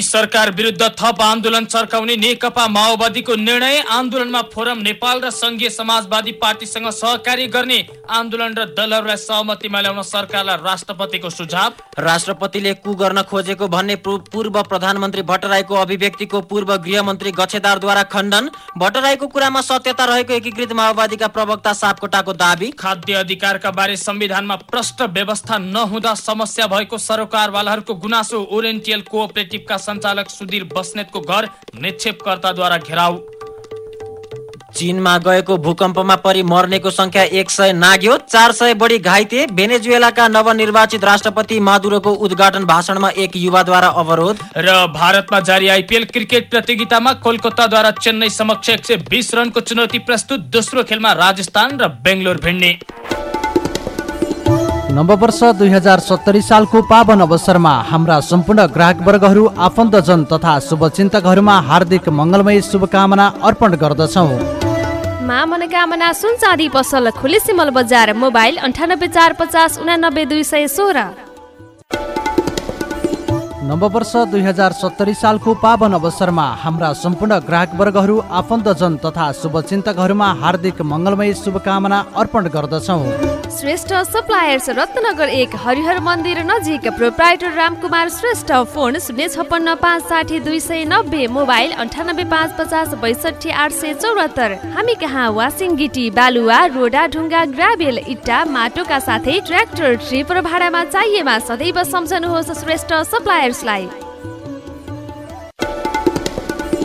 सरकार विरुद्ध थप आन्दोलन चर्काउने नेकपा माओवादीको निर्णय आन्दोलनमा फोरम नेपाल र संघीय समाजवादी पार्टीसँग सहकारी गर्ने आन्दोलन र दलहरूलाई सहमतिमा ल्याउन सरकारलाई राष्ट्रपतिको सुझाव। राष्ट्रपतिले कु गर्न खोजेको भन्ने पूर्व प्रधानमन्त्री भट्टराईको अभिव्यक्तिको पूर्व गृहमन्त्री गच्छेदारद्वारा खण्डन भट्टराईको कुरामा सत्यता रहेको एकीकृत माओवादीका प्रवक्ता सापकोटाको दावी। खाद्य अधिकारका बारे संविधानमा प्रष्ट व्यवस्था नहुँदा समस्या भएको सरोकारवालाहरूको गुनासो ओरिएन्टियल कोअपरेटिभका सञ्चालक सुधीर बस्नेतको घर निक्षेपकर्ताद्वारा घेराउ। चीनमा गएको भूकम्पमा परि मर्नेको संख्या एक सय नाग्यो चार सय बढी घाइते। भेनेजुएलाका नवनिर्वाचित राष्ट्रपति मादुरोको उद्घाटन भाषणमा एक युवाद्वारा अवरोध। र भारतमा जारी आइपिएल क्रिकेट प्रतियोगितामा कोलकाताद्वारा चेन्नई समक्ष एक सय बिस रनको चुनौती प्रस्तुत दोस्रो खेलमा राजस्थान र बेङ्गलोर भिड्ने। नववर्ष दुई हजार सत्तरी सालको पावन अवसरमा हाम्रा सम्पूर्ण ग्राहकवर्गहरू आफन्तजन तथा शुभचिन्तकहरूमा हार्दिक मङ्गलमय शुभकामना अर्पण गर्दछौँ। मा मनोकामना सुन चाँदी पसल खुले सिमल बजार मोबाइल अन्ठानब्बे चार पचास उनानब्बे दुई सय सोह्र। नववर्ष दुई हजार सत्तरी सालको पावन अवसरमा हाम्रा सम्पूर्ण ग्राहकवर्गहरू आफन्तजन तथा शुभचिन्तकहरूमा हार्दिक मङ्गलमय शुभकामना अर्पण गर्दछौँ। श्रेष्ठ सप्लायर्स रत्नगर एक हरिहर मन्दिर नजिक प्रोप्राइटर रामकुमार श्रेष्ठ फोन शून्य छप्पन्न पाँच साठी दुई सय नब्बे मोबाइल अन्ठानब्बे पाँच पचास बैसठी आठ सय चौरात्तर हामी कहाँ? वासिङ गिटी बालुवा रोडा ढुङ्गा ग्राभेल इट्टा माटोका साथै ट्र्याक्टर ट्रिप र भाडामा चाहिएमा सदैव सम्झनुहोस् श्रेष्ठ सप्लायर्सलाई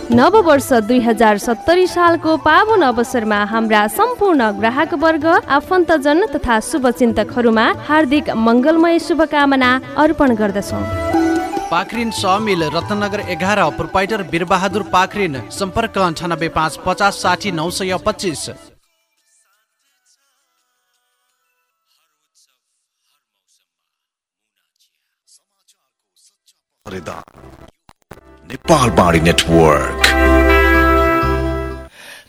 नववर्ष दुई हजार सत्तरी सालको पावन अवसरमा हाम्रा सम्पूर्ण ग्राहक वर्ग आफन्तजन तथा शुभचिन्तकहरूमा हार्दिक मङ्गलमय शुभकामना अर्पण गर्दछौँ। पाखरिन समिल रत्नगर एघार प्रोपाइटर वीरबहादुर पाखरिन सम्पर्क अन्ठानब्बे पाँच पचास साठी नौ सय पच्चिस। नेपाल बाणी नेटवर्क।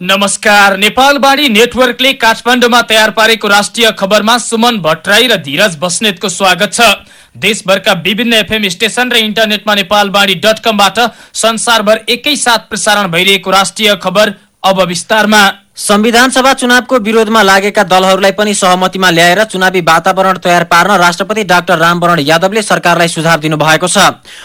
नमस्कार नेपालवाणी नेटवर्कले काठमाडौँमा तयार पारेको राष्ट्रिय खबरमा सुमन भट्टराई र धीरज बस्नेतको स्वागत छ। देशभरका विभिन्न एफएम स्टेशन र इन्टरनेटमा नेपालवाणी डट कमबाट संसारभर एकैसाथ प्रसारण भइरहेको राष्ट्रिय खबर अब विस्तारमा। संविधान सभा चुनावको विरोधमा लागेका दलहरूलाई पनि सहमतिमा ल्याएर चुनावी वातावरण तयार पार्न राष्ट्रपति डाक्टर रामवरण यादवले सरकारलाई सुझाव दिनुभएको छ।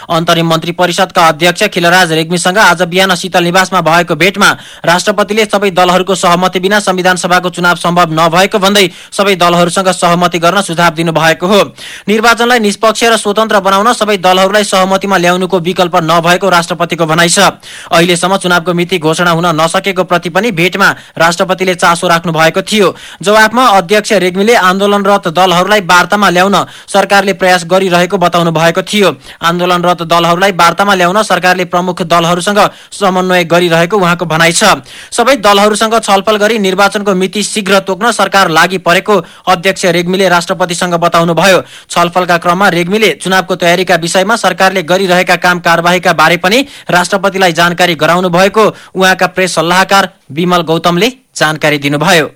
अन्तरिम मन्त्री परिषदका अध्यक्ष खिलराज रेग्मीसँग आज बिहान शीतल निवासमा भएको भेटमा राष्ट्रपतिले सबै दलहरूको सहमति बिना संविधान सभाको चुनाव सम्भव नभएको भन्दै सबै दलहरूसँग सहमति गर्न सुझाव दिनुभएको हो। निर्वाचनलाई निष्पक्ष र स्वतन्त्र बनाउन सबै दलहरूलाई सहमतिमा ल्याउनुको विकल्प नभएको राष्ट्रपतिको भनाइ छ। अहिलेसम्म चुनावको मिति घोषणा हुन नसकेको प्रति पनि भेटमा राष्ट्रपतिले चासो राख्नु भएको थियो। जवाफमा अध्यक्ष रेग्मीले आन्दोलनरत दलहरूलाई वार्तामा ल्याउन सरकारले प्रयास गरिरहेको बताउनु भएको थियो। आन्दोलनरत दलहरूलाई वार्तामा ल्याउन सरकारले प्रमुख दलहरूसँग समन्वय गरिरहेको उहाँको भनाइ छ। सबै दलहरूसँग छलफल गरी निर्वाचनको मिति शीघ्र तोक्न सरकार लागि परेको अध्यक्ष रेग्मीले राष्ट्रपतिसँग बताउनु भयो छलफलका क्रममा रेग्मीले चुनावको तयारीका विषयमा सरकारले गरिरहेका काम कारवाहीका बारे पनि राष्ट्रपतिलाई जानकारी गराउनु भएको उहाँका प्रेस सल्लाहकार विमल गौतमले जानकारी दिनुभयो।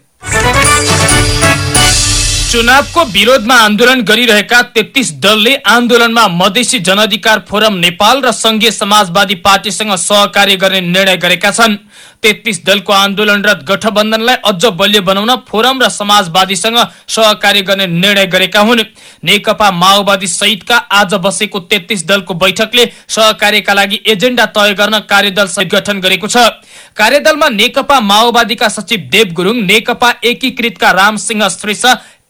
चुनावको विरोधमा आन्दोलन गरिरहेका तेत्तीस दलले आन्दोलनमा मधेसी जनअधिकार फोरम नेपाल र संघीय समाजवादी पार्टीसँग सहकार्य गर्ने निर्णय गरेका छन्। तेत्तीस दलको आन्दोलनरत गठबन्धनलाई अझ बलियो बनाउन फोरम र समाजवादीसँग सहकार्य गर्ने निर्णय गरेका हुन्। नेकपा माओवादी सहितका आज बसेको तेत्तीस दलको बैठकले सहकार्यका लागि एजेन्डा तय गर्न कार्यदल गठन गरेको छ। कार्यदलमा नेकपा माओवादीका सचिव देव गुरुङ नेकपा एकीकृतका रामसिंह श्रेष्ठ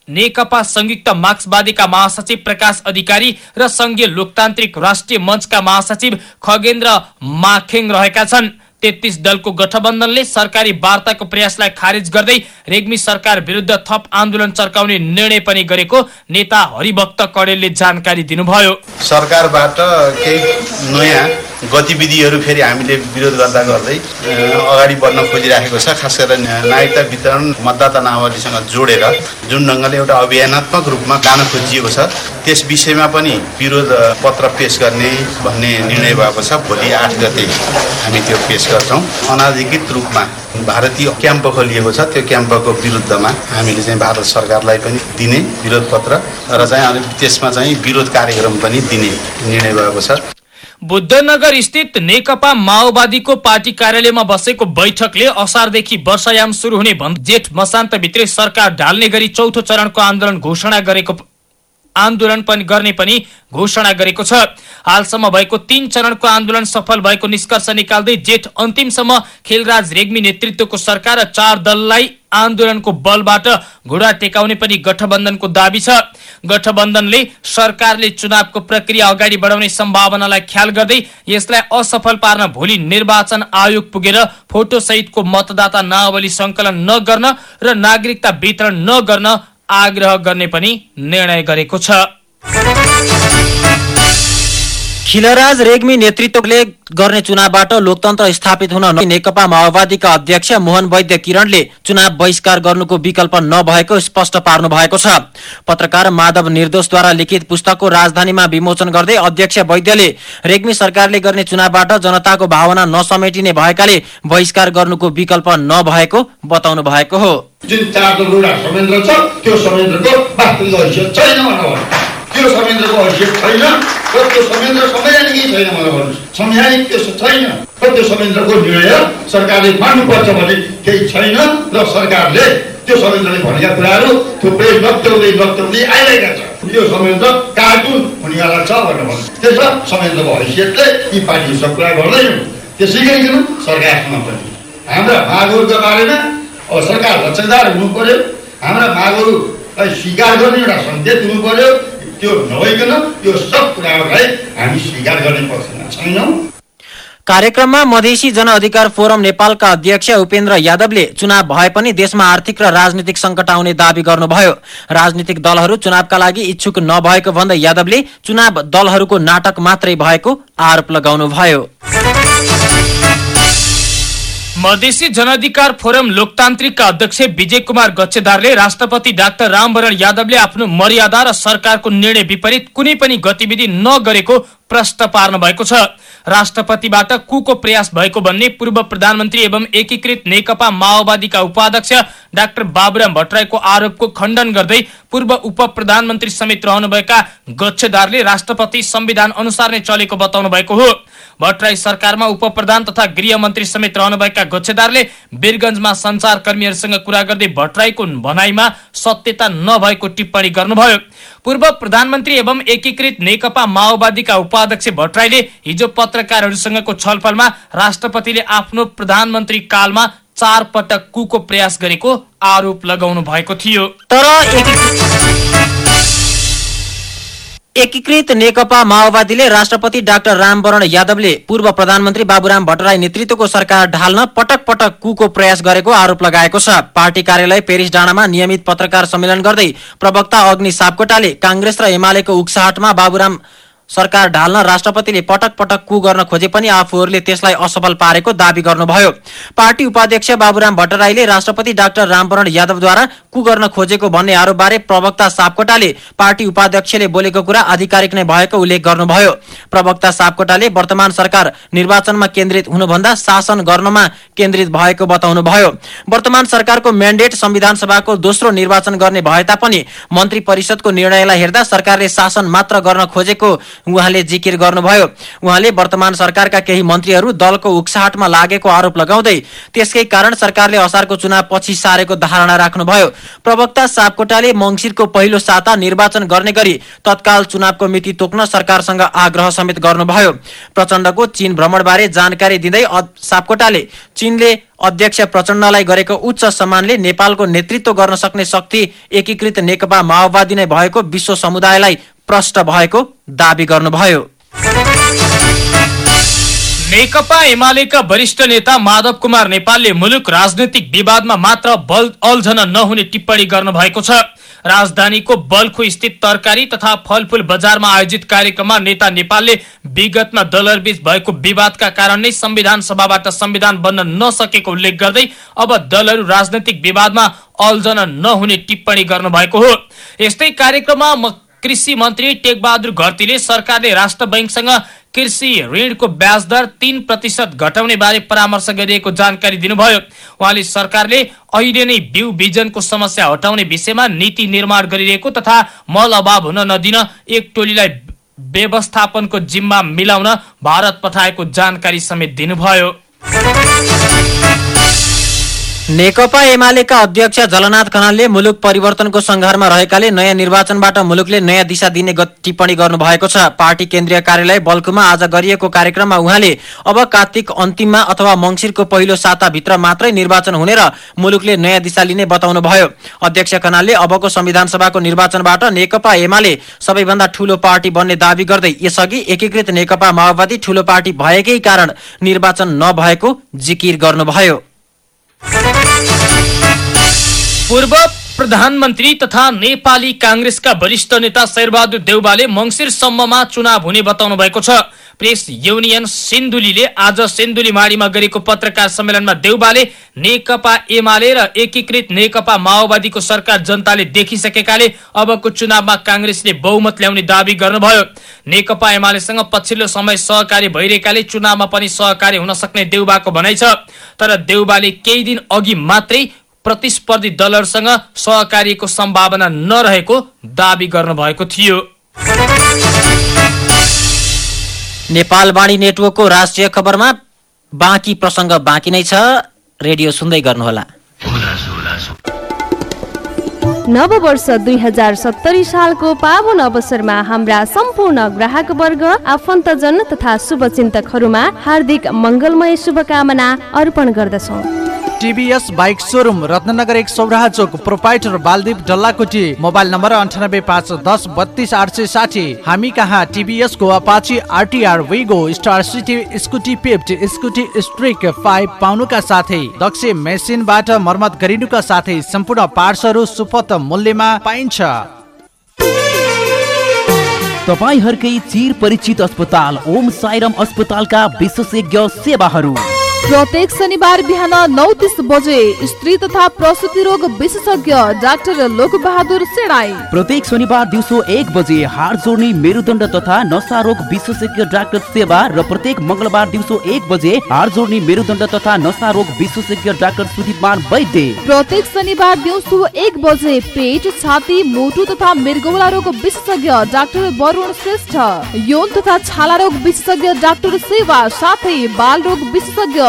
नेकपा संयुक्त मार्क्सवादीका महासचिव प्रकाश अधिकारी र संघीय लोकतान्त्रिक राष्ट्रिय मञ्चका महासचिव खगेन्द्र माखेङ रहेका छन्। तेत्तीस दलको गठबन्धनले सरकारी वार्ताको प्रयासलाई खारेज गर्दै रेग्मी सरकार विरुद्ध थप आन्दोलन चर्काउने निर्णय पनि गरेको नेता हरिभक्त कडेलले जानकारी दिनुभयो। सरकारबाट केही नयाँ गतिविधिहरू फेरि हामीले विरोध गर्दा गर्दै अगाडि बढ्न खोजिराखेको छ खास गरेर नागरिकता वितरण मतदाता नावलीसँग जोडेर जुन ढङ्गले एउटा अभियानात्मक रूपमा लान खोजिएको छ त्यस विषयमा पनि विरोध पत्र पेश गर्ने भन्ने निर्णय भएको छ। भोलि आठ गते हामी त्यो पेश गर्छौँ। अनाधिकृत रूपमा भारतीय क्याम्प खोलिएको छ। त्यो क्याम्पको विरुद्धमा हामीले चाहिँ भारत सरकारलाई पनि दिने विरोध पत्र र चाहिँ अनि त्यसमा चाहिँ विरोध कार्यक्रम पनि दिने निर्णय भएको छ। बुद्धनगर स्थित नेकपा माओवादीको पार्टी कार्यालयमा बसेको बैठकले असारदेखि वर्षायाम शुरू हुने जेठ मसान्तभित्रै सरकार ढाल्ने गरी चौथो चरणको आन्दोलन घोषणा गरेको आन्दोलन पनि गर्ने पनि घोषणा गरेको छ। हालसम्म भएको तीन चरणको आन्दोलन सफल भएको निष्कर्ष निकाल्दै जेठ अन्तिमसम्म खेलराज रेग्मी नेतृत्वको सरकार र चार दललाई आन्दोलनको बलबाट घुडा टेकाउने पनि गठबन्धनको दावी छ। गठबन्धनले सरकारले चुनावको प्रक्रिया अगाडि बढाउने सम्भावनालाई ख्याल गर्दै यसलाई असफल पार्न भोलि निर्वाचन आयोग पुगेर फोटो सहितको मतदाता नावली संकलन नगर्न र नागरिकता वितरण नगर्न आग्रह गर्ने पनि निर्णय गरेको छ। खिलराज रेग्मी नेतृत्वले गर्ने चुनावबाट लोकतन्त्र स्थापित हुन नेकपा माओवादीका अध्यक्ष मोहन वैद्य किरणले चुनाव बहिष्कार गर्नुको विकल्प नभएको स्पष्ट पार्नु भएको छ। पत्रकार माधव निर्दोषद्वारा लिखित पुस्तकको राजधानीमा विमोचन गर्दै अध्यक्ष वैद्यले रेग्मी सरकारले गर्ने चुनावबाट जनताको भावना नसमेटिने भएकाले बहिष्कार गर्नुको विकल्प नभएको बताउनु भएको हो। जुन चार त्यो संयन्त्रको हैसियत छैन र त्यो संयन्त्र संवैधानिकै छैन भनेर भन्नु संवैधानिक त्यो छैन र त्यो संयन्त्रको निर्णय सरकारले मान्नुपर्छ भन्ने केही छैन र सरकारले त्यो संयन्त्रले भनेका कुराहरू थुप्रै नत्याउँदै नत्याउँदै आइरहेका छ यो संयन्त्र कार्टुन हुनेवाला छ भनेर भन्नु त्यसो संयन्त्रको हैसियतले यी पार्टीसँग कुरा गर्दैनौँ त्यसै गरिकन सरकारसँग पनि हाम्रा मागहरूका बारेमा अब सरकार लक्षदार हुनु पर्यो हाम्रा मागहरूलाई स्वीकार गर्ने एउटा सङ्केत हुनु पर्यो त्यो नभइकन यो सब कुराहरूलाई हामी स्वीकार गर्ने पक्षमा छैनौँ। कार्यक्रममा मधेसी जनअधिकार फोरम नेपालका अध्यक्ष उपेन्द्र यादवले चुनाव भए पनि देशमा आर्थिक र राजनीतिक सङ्कट आउने दावी गर्नुभयो। राजनीतिक दलहरू चुनावका लागि इच्छुक नभएको भन्दै यादवले चुनाव दलहरूको नाटक मात्रै भएको आरोप लगाउनुभयो। मधेसी जनअधिकार फोरम लोकतान्त्रिकका अध्यक्ष विजय कुमार गच्छेदारले राष्ट्रपति डाक्टर रामवरण यादवले आफ्नो मर्यादा र सरकारको निर्णय विपरीत कुनै पनि गतिविधि नगरेको प्रश्न पार्नु भएको छ। राष्ट्रपतिबाट कुको प्रयास भएको भन्ने पूर्व प्रधानमन्त्री एवं एकीकृत नेकपा माओवादीका उपाध्यक्ष डाक्टर बाबुराम भट्टराईको आरोपको खण्डन गर्दै पूर्व उप प्रधानमन्त्री समेत रहनुभएका गच्छेदारले राष्ट्रपति संविधान अनुसार नै चलेको बताउनु भएको हो। भट्टराई सरकारमा उप प्रधान तथा गृहमन्त्री समेत रहनुभएका गच्छेदारले वीरगंजमा संचारकर्मीहरूसँग कुरा गर्दै भट्टराईको भनाइमा सत्यता नभएको टिप्पणी गर्नुभयो। पूर्व प्रधानमन्त्री एवं एकीकृत नेकपा माओवादीका उपाध्यक्ष भट्टराईले हिजो पत्रकारहरूसँगको छलफलमा राष्ट्रपतिले आफ्नो प्रधानमन्त्री कालमा चार पटक कुको प्रयास गरेको आरोप लगाउनु भएको थियो। तर एकी- एकीकृत नेकपा माओवादीले राष्ट्रपति डाक्टर रामवरण यादवले पूर्व प्रधानमन्त्री बाबुराम भट्टराई नेतृत्वको सरकार ढाल्न पटक पटक कुको प्रयास गरेको आरोप लगाएको छ। पार्टी कार्यालय पेरिस डाँडामा नियमित पत्रकार सम्मेलन गर्दै प्रवक्ता अग्नि सापकोटाले काङ्ग्रेस र एमालेको उक्साहटमा बाबुराम सरकार ढाल्न राष्ट्रपतिले पटक पटक कु गर्न खोजे पनि आफूहरूले त्यसलाई असफल पारेको दावी गर्नुभयो। पार्टी उपाध्यक्ष बाबुराम भट्टराईले राष्ट्रपति डाक्टर रामवरण यादवद्वारा कु गर्न खोजेको भन्ने आरोपबारे प्रवक्ता सापकोटाले पार्टी उपाध्यक्षले बोलेको कुरा आधिकारिक नै भएको उल्लेख गर्नुभयो। प्रवक्ता सापकोटाले वर्तमान सरकार निर्वाचनमा केन्द्रित हुनुभन्दा शासन गर्नमा केन्द्रित भएको बताउनुभयो। वर्तमान सरकारको म्यान्डेट संविधान सभाको दोस्रो निर्वाचन गर्ने भए तापनि मन्त्री परिषदको निर्णयलाई हेर्दा सरकारले शासन मात्र गर्न खोजेको उहाँले जिकिर गर्नुभयो। उहाँले वर्तमान सरकारका केही मन्त्रीहरू दलको उक्साहटमा लागेको आरोप लगाउँदै त्यसकै कारण सरकारले असारको चुनाव पछि सारेको धारणा राख्नुभयो। प्रवक्ता सापकोटाले मङ्सिरको पहिलो साता निर्वाचन गर्ने गरी तत्काल चुनावको मिति तोक्न सरकारसँग आग्रह समेत गर्नुभयो। प्रचण्डको चीन भ्रमणबारे जानकारी दिँदै सापकोटाले चीनले अध्यक्ष प्रचण्डलाई गरेको उच्च सम्मानले नेपालको नेतृत्व गर्न सक्ने शक्ति एकीकृत नेकपा माओवादी नै भएको विश्व समुदायलाई प्रष्ट भएको दावी गर्नुभयो। नेकपा एमालेका वरिष्ठ नेता माधव कुमार नेपालले मुलुक राजनैतिक विवादमा मात्र बल अल्झन नहुने टिप्पणी गर्नु भएको छ। राजधानीको बल्खु स्थित तरकारी तथा फलफूल बजारमा आयोजित कार्यक्रममा नेता नेपालले विगतमा दलहरूबीच भएको विवादका कारण नै संविधान सभाबाट संविधान बन्न नसकेको उल्लेख गर्दै अब दलहरू राजनैतिक विवादमा अल्झन नहुने टिप्पणी गर्नु भएको हो। यस्तै कार्यक्रममा कृषि मन्त्री टेकबहादुर घरतीले सरकारले राष्ट्र बैङ्कसँग कृषि ऋणको ब्याज दर तीन प्रतिशत घटाउने बारे परामर्श गरिएको जानकारी दिनुभयो। उहाँले सरकारले अहिले नै बिउ बिजनको समस्या हटाउने विषयमा नीति निर्माण गरिरहेको तथा मल अभाव हुन नदिन एक टोलीलाई व्यवस्थापनको जिम्मा मिलाउन भारत पठाएको जानकारी समेत दिनुभयो। नेकपा एमालेका अध्यक्ष जलनाथ खनालले मुलुक परिवर्तनको संघारमा रहेकाले नयाँ निर्वाचनबाट मुलुकले नयाँ दिशा दिने टिप्पणी गर्नुभएको छ। पार्टी केन्द्रीय कार्यालय बल्कुमा आज गरिएको कार्यक्रममा उहाँले अब कार्तिक अन्तिममा अथवा मंगिरको पहिलो साताभित्र मात्रै निर्वाचन हुने र मुलुकले नयाँ दिशा लिने बताउनुभयो। अध्यक्ष खनालले अबको संविधान सभाको निर्वाचनबाट नेकपा एमाले सबैभन्दा ठूलो पार्टी बन्ने दावी गर्दै यसअघि एकीकृत नेकपा माओवादी ठूलो पार्टी भएकै कारण निर्वाचन नभएको जिकिर गर्नुभयो। पूर्व प्रधानमन्त्री तथा नेपाली काङ्ग्रेसका वरिष्ठ नेता शेरबहादुर देउबाले मङ्सिरसम्ममा चुनाव हुने बताउनु भएको छ। प्रेस युनियन सिन्धुलीले आज सिन्धुलीमाडीमा गरेको पत्रकार सम्मेलनमा देउबाले नेकपा एमाले र एकीकृत नेकपा माओवादीको सरकार जनताले देखिसकेकाले अबको चुनावमा काङ्ग्रेसले बहुमत ल्याउने दावी गर्नुभयो। नेकपा एमालेसँग पछिल्लो समय सहकार्य भइरहेकाले चुनावमा पनि सहकार्य हुन सक्ने देउबाको भनाइ छ। तर देउबाले केही दिन अघि मात्रै प्रतिस्पर्धी दलहरूसँग सहकार्यको सम्भावना नरहेको दावी गर्नुभएको थियो। नेपाल वाणी नेटवर्कको राष्ट्रिय खबरमा बाँकी प्रसङ्ग बाँकी नै छ। रेडियो सुन्दै गर्नुहोला। नव वर्ष दुई हजार सत्तरी सालको पावन अवसरमा हाम्रा सम्पूर्ण ग्राहक वर्ग आफन्तजन तथा शुभचिन्तकहरूमा हार्दिक मङ्गलमय शुभकामना अर्पण गर्दछौँ। टिभीएस बाइक सोरुम रत्नगर एक Sauraha Chowk proprietor Baldeep Dallakoti mobile number अन्ठानब्बे पाँच दस बत्तिस आठ सय साठी। हामी कहाँ? टिभीएस को Apache RTR Wego Star City Scooty Pep Scooty Streak five पाउनुका साथै। दक्ष मेसिनबाट मर्मत गरिनुका साथै सम्पूर्ण पार्ट्सहरू सुपथ मूल्यमा पाइन्छ। तपाईँहरूकै चिर परिचित अस्पताल ओम साइरम अस्पतालका विशेषज्ञ सेवाहरू। प्रत्येक शनिबार बिहान नौ तिस बजे स्त्री तथा प्रसुति रोग विशेषज्ञ डाक्टर लोक बहादुर सेडाई प्रत्येक शनिबार दिउँसो एक बजे हाड जोड्ने मेरुदण्ड तथा नसा रोग विशेषज्ञ डाक्टर सेवा र प्रत्येक मङ्गलबार दिउँसो एक बजे हाड जोड्ने मेरुदण्ड तथा नसा रोग विशेषज्ञ डाक्टर सुदीपमान वैद्य। प्रत्येक शनिबार दिउँसो एक बजे पेट छाती मुटु तथा मृगौला रोग विशेषज्ञ डाक्टर वरुण श्रेष्ठ। यौन तथा छाला रोग विशेषज्ञ डाक्टर सेवा साथै बाल रोग विशेषज्ञ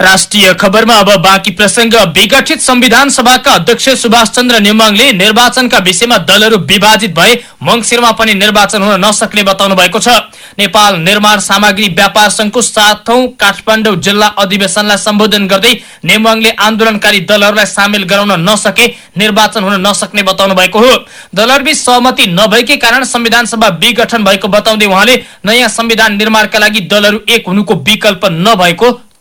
राष्ट्रिय खबरमा अब बाँकी प्रसङ्ग विघटित संविधान सभाका अध्यक्ष सुभाष चन्द्र नेमाङले निर्वाचनका विषयमा दलहरू विभाजित भए मङ्सिरमा पनि निर्वाचन हुन नसक्ने बताउनु भएको छ। नेपाल निर्माण सामग्री व्यापार संघको सातौं काठमाडौँ जिल्ला अधिवेशनलाई सम्बोधन गर्दै नेमाङले आन्दोलनकारी दलहरूलाई सामेल गराउन नसके निर्वाचन हुन नसक्ने बताउनु भएको हो। दलहरूबीच सहमति नभएकै कारण संविधान सभा विघटन भएको बताउँदै उहाँले नयाँ संविधान निर्माणका लागि दलहरू एक हुनुको विकल्प नभएको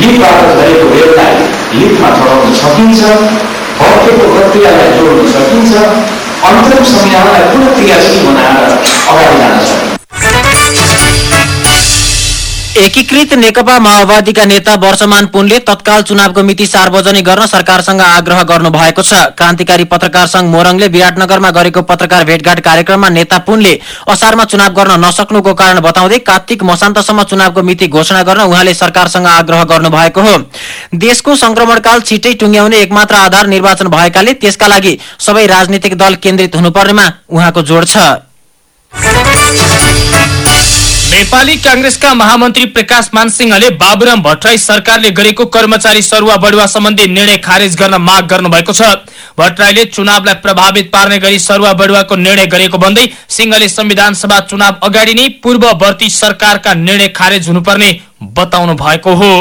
लिपबाट गरेको रेललाई लिपमा चढाउन सकिन्छ भक्तको प्रक्रियालाई जोड्न सकिन्छ अन्तरिम संविधानलाई पुनः क्रियाशील बनाएर अगाडि जान सकिन्छ एकीकृत नेकपा माओवादीका नेता वर्षमान पुनले तत्काल चुनावको मिति सार्वजनिक गर्न सरकारसँग आग्रह गर्नु भएको छ। क्रान्तिकारी पत्रकार संघ मोरङले विराटनगरमा गरेको पत्रकार भेटघाट कार्यक्रममा नेता पुनले असारमा चुनाव गर्न नसक्नुको कारण बताउँदै कार्तिक मसान्तसम्म चुनावको मिति घोषणा गर्न उहाँले सरकारसँग आग्रह गर्नु भएको हो। देशको संक्रमणकाल छिटै टुङ्ग्याउने एकमात्र आधार निर्वाचन भएकाले त्यसका लागि सबै राजनीतिक दल केन्द्रित हुनुपर्नेमा उहाँको जोड छ। नेपाली कांग्रेसका महामन्त्री प्रकाश मानसिंहले बाबुराम भट्टराई सरकारले गरेको कर्मचारी सरुवा बढुवा सम्बन्धी निर्णय खारेज गर्न माग गर्नु भएको छ। भट्टराईले चुनावलाई प्रभावित पार्ने गरी सरुवा बढुवाको निर्णय गरेको भन्दै सिंहले संविधान सभा चुनाव अगाडि नै पूर्ववर्ती सरकारका निर्णय खारेज हुनुपर्ने बताउनु भएको हो।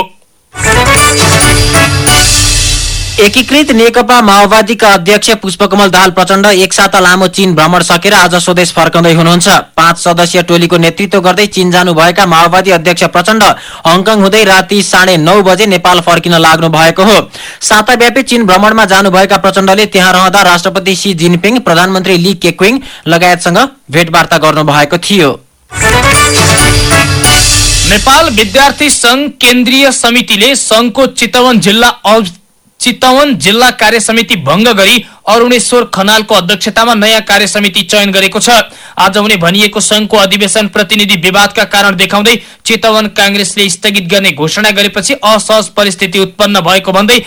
एकीकृत नेकपा माओवादीका अध्यक्ष पुष्पकमल दाहाल प्रचण्ड एक साता लामो चीन भ्रमण सकेर आज स्वदेश फर्काउँदै हुनुहुन्छ। पाँच सदस्यीय टोलीको नेतृत्व गर्दै चीन जानुभएका माओवादी अध्यक्ष प्रचण्ड हङकङ हुँदै राति साढे नौ बजे नेपाल फर्किन लाग्नु भएको हो। साताव्यापी चीन भ्रमणमा जानुभएका प्रचण्डले त्यहाँ रहँदा राष्ट्रपति सी जिनपिङ प्रधानमन्त्री ली केक्विङ लगायतसँग भेटवार्ता गर्नु भएको थियो। नेपाल विद्यार्थी संघ केन्द्रीय समितिले संघको चितवन जिल्ला चितवन जिल्ला कार्य समिति भंग गरी अरूणेश्वर खनालको अध्यक्षतामा नयाँ कार्य समिति चयन गरेको छ। आज हुने भनिएको संघको अधिवेशन प्रतिनिधि विवादका कारण देखाउँदै चितवन कांग्रेसले स्थगित गर्ने घोषणा गरेपछि असहज परिस्थिति उत्पन्न भएको भन्दै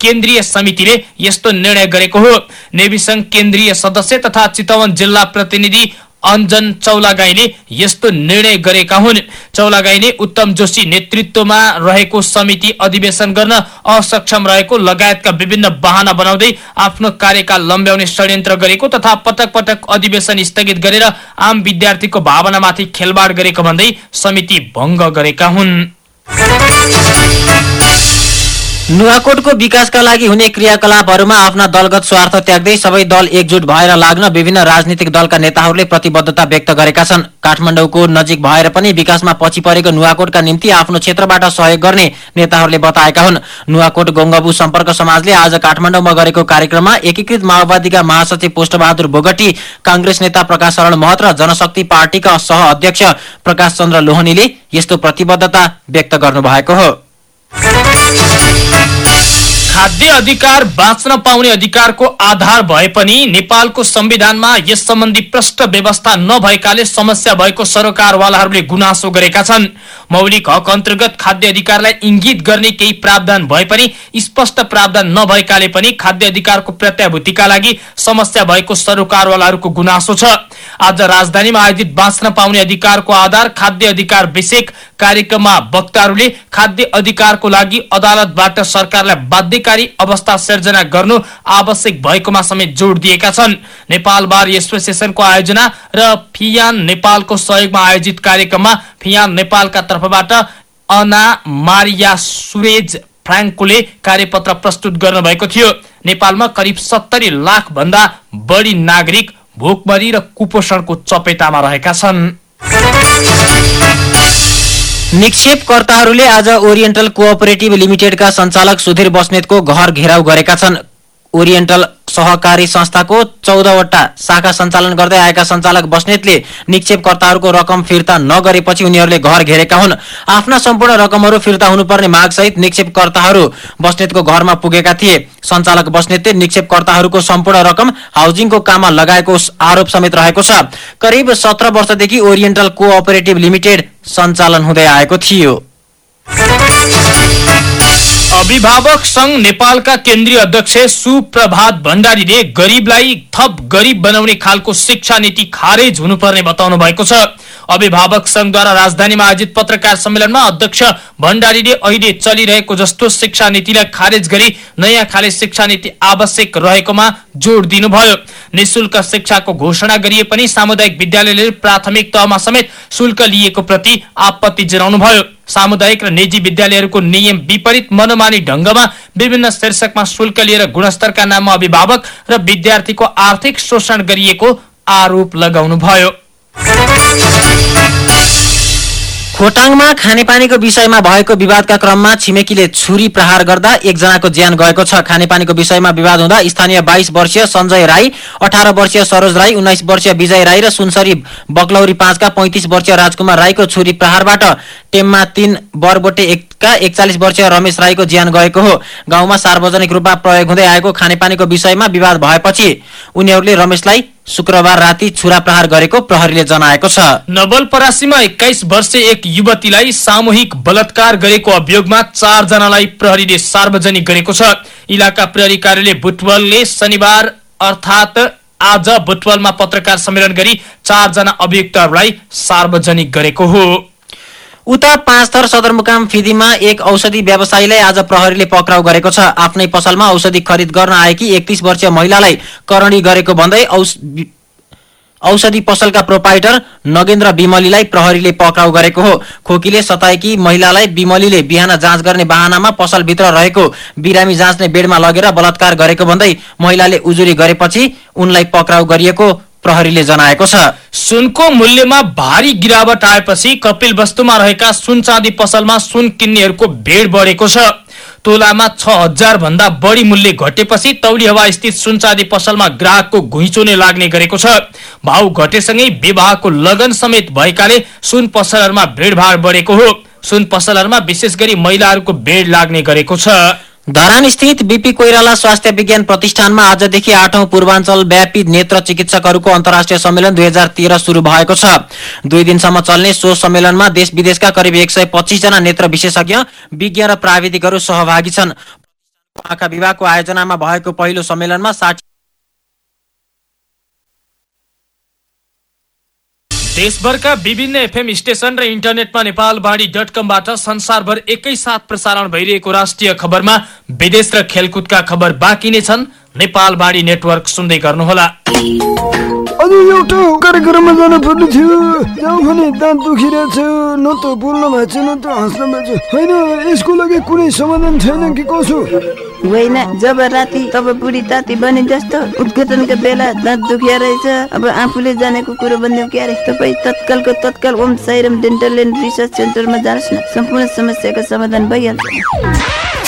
केन्द्रीय समितिले यस्तो निर्णय गरेको हो। नेवी संघ केन्द्रीय सदस्य तथा चितवन जिल्ला प्रतिनिधि अञ्जन चौलागाईले यस्तो निर्णय गरेका हुन्। चौलागाईले उत्तम जोशी नेतृत्वमा रहेको समिति अधिवेशन गर्न असक्षम रहेको लगायतका विभिन्न बहाना बनाउँदै आफ्नो कार्यकाल लम्ब्याउने षड्यन्त्र गरेको तथा पटक पटक अधिवेशन स्थगित गरेर आम विद्यार्थीको भावनामाथि खेलबाड गरेको भन्दै समिति भङ्ग गरेका हुन्। नुवाकोटको विकासका लागि हुने क्रियाकलापहरूमा आफ्ना दलगत स्वार्थ त्याग्दै सबै दल एकजुट भएर लाग्न विभिन्न राजनीतिक दलका नेताहरूले प्रतिबद्धता व्यक्त गरेका छन्। काठमाडौँको नजिक भएर पनि विकासमा पछि परेको नुवाकोटका निम्ति आफ्नो क्षेत्रबाट सहयोग गर्ने नेताहरूले बताएका हुन्। नुवाकोट गंगबु सम्पर्क समाजले आज काठमाडौँमा गरेको कार्यक्रममा एकीकृत माओवादीका महासचिव पुष्टबहादुर बोगटी कांग्रेस नेता प्रकाश शरण महत र जनशक्ति पार्टीका सह अध्यक्ष प्रकाश चन्द्र लोहनीले यस्तो प्रतिबद्धता व्यक्त गर्नु भएको हो। खाद्य अधिकार बाँच्न पाउने अधिकारको आधार भए पनि नेपालको संविधानमा यस सम्बन्धी प्रष्ट व्यवस्था नभएकाले समस्या भएको सरकारवालाहरूले गुनासो गरेका छन्। मौलिक हक अन्तर्गत खाद्य अधिकारलाई इंगित गर्ने केही प्रावधान भए पनि स्पष्ट प्रावधान नभएकाले पनि खाद्य अधिकारको प्रत्याभूतिका लागि समस्या भएको सरकारवालाहरूको गुनासो छ। आज राजधानीमा आयोजित बाँच्न पाउने अधिकारको आधार खाद्य अधिकार विषयक कार्यक्रममा वक्ताहरूले खाद्य अधिकारको लागि अदालतबाट सरकारलाई बाध्यकारी अवस्था सिर्जना गर्नु आवश्यक भएकोमा समेत जोड दिएका छन्। नेपाल बार एसोसिएसनको आयोजना र फियान नेपालको सहयोगमा आयोजित कार्यक्रममा फियान नेपालका तर्फबाट अना मारिया सुरेज फ्राङ्कोले कार्यपत्र प्रस्तुत गर्नुभएको थियो। नेपालमा करिब सत्तरी लाख भन्दा बढी नागरिक भोकमरी र कुपोषणको चपेटामा रहेका छन्। निक्षेपकर्ताहरूले आज ओरिएन्टल कोअपरेटिभ लिमिटेडका सञ्चालक सुधीर बस्नेतको घर घेराउ गरेका छन्। ओरिएन्टल सहकारी संस्थाको चौधवटा शाखा सञ्चालन गर्दै आएका सञ्चालक बस्नेतले निक्षेपकर्ताहरूको रकम फिर्ता नगरेपछि उनीहरूले घर घेरेका हुन्। आफ्ना सम्पूर्ण रकमहरू फिर्ता हुनुपर्ने मागसहित निक्षेपकर्ताहरू बस्नेतको घरमा पुगेका थिए। सञ्चालक बस्नेतले निक्षेपकर्ताहरूको सम्पूर्ण रकम हाउसिङको काममा लगाएको आरोप समेत रहेको छ। करिब सत्र वर्षदेखि ओरिएन्टल कोअपरेटिभ लिमिटेड सञ्चालन हुँदै आएको थियो। अभिभावक संघ नेपालका केन्द्रीय अध्यक्ष सुप्रभात भण्डारीले गरीबलाई थप गरीब बनाउने खालको शिक्षा नीति खारेज हुनुपर्ने बताउनु भएको छ। अभिभावक संघद्वारा राजधानीमा आयोजित पत्रकार सम्मेलनमा अध्यक्ष भण्डारीले अहिले चलिरहेको जस्तो शिक्षा नीतिलाई खारेज गरी नयाँ खाले शिक्षा नीति आवश्यक रहेकोमा जोड दिनुभयो। निशुल्क शिक्षाको घोषणा गरिए पनि सामुदायिक विद्यालयले प्राथमिक तहमा समेत शुल्क लिएको प्रति आपत्ति जनाउनुभयो। सामुदायिक र निजी विद्यालयहरूको नियम विपरीत मनोमानी ढंगमा विभिन्न शीर्षकमा शुल्क लिएर गुणस्तरका नाममा अभिभावक र विद्यार्थीको आर्थिक शोषण गरिएको आरोप लगाउनुभयो। खोटाङमा खानेपानीको विषयमा भएको विवादका क्रममा छिमेकीले छुरी प्रहार गर्दा एकजनाको ज्यान गएको छ। खानेपानीको विषयमा विवाद हुँदा स्थानीय बाइस वर्षीय सञ्जय राई अठार वर्षीय सरोज राई उन्नाइस वर्षीय विजय राई र सुनसरी बक्लौरी पाँचका पैंतिस वर्षीय राजकुमार राईको छुरी प्रहारबाट टेममा तीन बरबोटे एकका एकचालिस वर्षीय रमेश राईको ज्यान गएको हो। गाउँमा सार्वजनिक रूपमा प्रयोग हुँदै आएको खानेपानीको विषयमा विवाद भएपछि उनीहरूले रमेशलाई शुक्रबार राति छुरा प्रहार गरेको प्रहरीले जनाएको छ। नवलपरासीमा एक्काइस वर्षीय एक युवतीलाई सामूहिक बलात्कार गरेको अभियोगमा चारजनालाई प्रहरीले सार्वजनिक गरेको छ। इलाका प्रहरी कार्यालय बुटवलले शनिबार अर्थात आज बुटवलमा पत्रकार सम्मेलन गरी चारजना अभियुक्तहरूलाई सार्वजनिक गरेको हो। उता पाँचथर सदरमुकाम फिदीमा एक औषधि व्यवसायीलाई आज प्रहरीले पक्राउ गरेको छ। आफ्नै पसलमा औषधि खरिद गर्न आएकी एकतीस वर्षीय महिलालाई करणी गरेको भन्दै औष- औषधि पसलका प्रोपाइटर नगेन्द्र विमलीलाई प्रहरीले पक्राउ गरेको हो। खोकीले सताएकी महिलालाई विमलीले बिहान जाँच गर्ने बाहनामा पसलभित्र रहेको बिरामी जाँच्ने बेडमा लगेर बलात्कार गरेको भन्दै महिलाले उजुरी गरेपछि उनलाई पक्राउ गरिएको प्रहरीले जनाएको छ। सुनको मूल्यमा भारी गिरावट आएपछि कपिल वस्तुमा रहेका सुन चाँदी पसलमा सुन किन्नेहरूको भेड बढेको छ। तोलामा छ हजार भन्दा बढी मूल्य घटेपछि तौली हवा स्थित सुन चाँदी पसलमा ग्राहकको घुइँचो नै लाग्ने गरेको छ। भाउ घटेसँगै विवाहको लगन समेत भएकाले सुन पसलहरूमा भिडभाड बढेको हो। सुन पसलहरूमा विशेष गरी महिलाहरूको भेड लाग्ने गरेको छ। धरान स्थित बीपी कोइराला स्वास्थ्य विज्ञान प्रतिष्ठानमा आजदेखि आठौं पूर्वाञ्चल व्यापी नेत्र चिकित्सकहरूको अन्तर्राष्ट्रिय सम्मेलन दुई हजार तेह्र शुरू भएको छ। दुई दिनसम्म चल्ने सो सम्मेलनमा देश विदेशका करिब एक सय जना नेत्र विशेषज्ञ विज्ञ र प्राविधिकहरू सहभागी छन्। आँखा विभागको आयोजनामा भएको पहिलो सम्मेलनमा साठी देशभरका विभिन्न एफएम स्टेशन र इन्टरनेटमा नेपाल बाणी डट कमबाट संसारभर एकैसाथ प्रसारण भइरहेको राष्ट्रिय खबरमा विदेश र खेलकुदका खबर बाँकी नै छन्। नेपाल बाणी नेटवर्क सुन्दै गर्नुहोला। अझ एउटा कार्यक्रममा जानु पर्ने थियो जाउँ भने दाँत दुखिरहेछ न त बोल्न भएको छ न त हाँस्न भएको छ होइन यसको लागि कुनै समाधान छैन कि कसो होइन जब राति तब बुढी ताती बने जस्तो उद्घाटनको बेला दाँत दुखिया रहेछ अब आफूले जानेको कुरो बनिदियो क्यारे तपाईँ तत्कालको तत्काल Om Sairam dental and research सेन्टरमा जानुहोस् न सम्पूर्ण समस्याको समाधान भइहाल्छ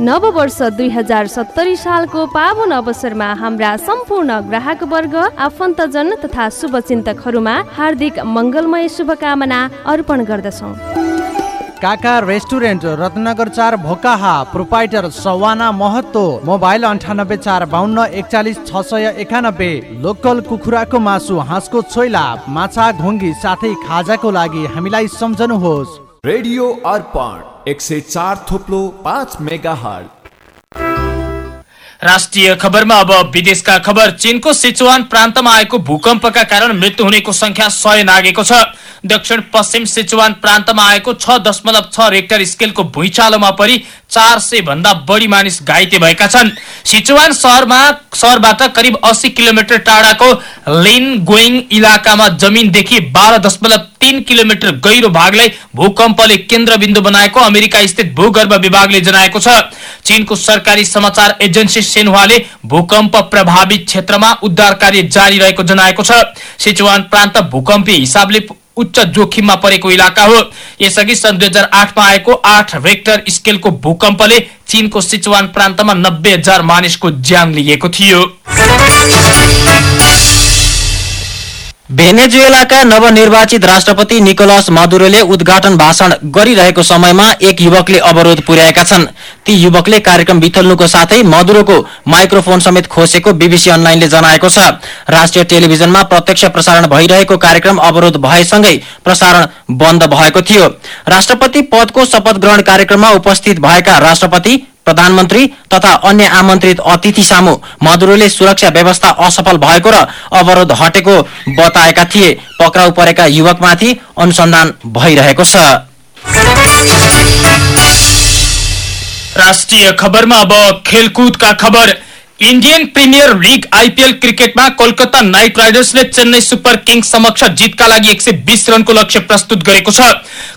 नव वर्ष दुई हजार सत्तरी सालको पावन अवसरमा हाम्रा सम्पूर्ण ग्राहक वर्ग आफन्तजन तथा शुभचिन्तकहरूमा हार्दिक मङ्गलमय शुभकामना अर्पण गर्दछौँ। काका रेस्टुरेन्ट रत्नगर चार भोकाहा प्रोपाइटर सवाना महत्तो मोबाइल अन्ठानब्बे चार बाहन्न एकचालिस छ सय एकानब्बे लोकल कुखुराको मासु हाँसको छोइला माछा घोङ्गी साथै खाजाको लागि हामीलाई सम्झनुहोस्। रेडियो अर्पण। एक सय चार थोप्लो पाँच मेगा राष्ट्रिय खबरमा अब विदेशका खबर। चीनको सिचुवान प्रान्तमा आएको भूकम्पका कारण मृत्यु हुनेको संख्या सय नागेको छ। दक्षिण पश्चिम सिचुवान प्रान्तमा आएको छ दशमलव छ रेक्टर स्केलको भुइँचालोमा परि चार सय भन्दा बढी मानिस घाइते भएका छन्। सिचुवान सहरमा सहरबाट करिब अस्सी किलोमिटर टाढाको लिन गोइङ इलाकामा जमिनदेखि बाह्र दशमलव तीन किलोमिटर गहिरो भागलाई भूकम्पले केन्द्रबिन्दु बनाएको अमेरिका स्थित भूगर्भ विभागले जनाएको छ। चीनको सरकारी समाचार एजेन्सी सिन्हुवाले भूकम्प प्रभावित क्षेत्रमा उद्धार कार्य जारी रहेको जनाएको छ। सिचुवान प्रान्त भूकम्पीय हिसाबले उच्च जोखिममा परेको इलाका हो। यसअघि सन् दुई हजार आठमा आएको आठ रेक्टर स्केलको भूकम्पले चीनको सिचुवान प्रान्तमा नब्बे हजार मानिसको ज्यान लिएको थियो। भेनेजुएलाका नवनिर्वाचित राष्ट्रपति निकोलस मदुरोले उद्घाटन भाषण गरिरहेको समयमा एक युवकले अवरोध पुर्याएका छन्। ती युवकले कार्यक्रम बिथल्नुको साथै मदुरोको माइक्रोफोन समेत खोसेको बीबीसी अनलाइनले जनाएको छ। राष्ट्रिय टेलिभिजनमा प्रत्यक्ष प्रसारण भइरहेको कार्यक्रम अवरोध भएसँगै प्रसारण बन्द भएको थियो। राष्ट्रपति पदको शपथ ग्रहण कार्यक्रममा उपस्थित भएका राष्ट्रपति प्रधानमन्त्री तथा अन्य आमन्त्रित अतिथि सामु मधुरोले सुरक्षा व्यवस्था असफल भएको र अवरोध हटेको बताएका थिए। पक्राउ परेका युवकमाथि अनुसन्धान भइरहेको छ। राष्ट्रिय खबरमा अब खेलकुदका खबर। इन्डियन प्रिमियर लिग आइपिएल क्रिकेटमा कोलकाता नाइट राइडर्सले चेन्नई सुपर किङ्स समक्ष जितका लागि एक रनको लक्ष्य प्रस्तुत गरेको छ।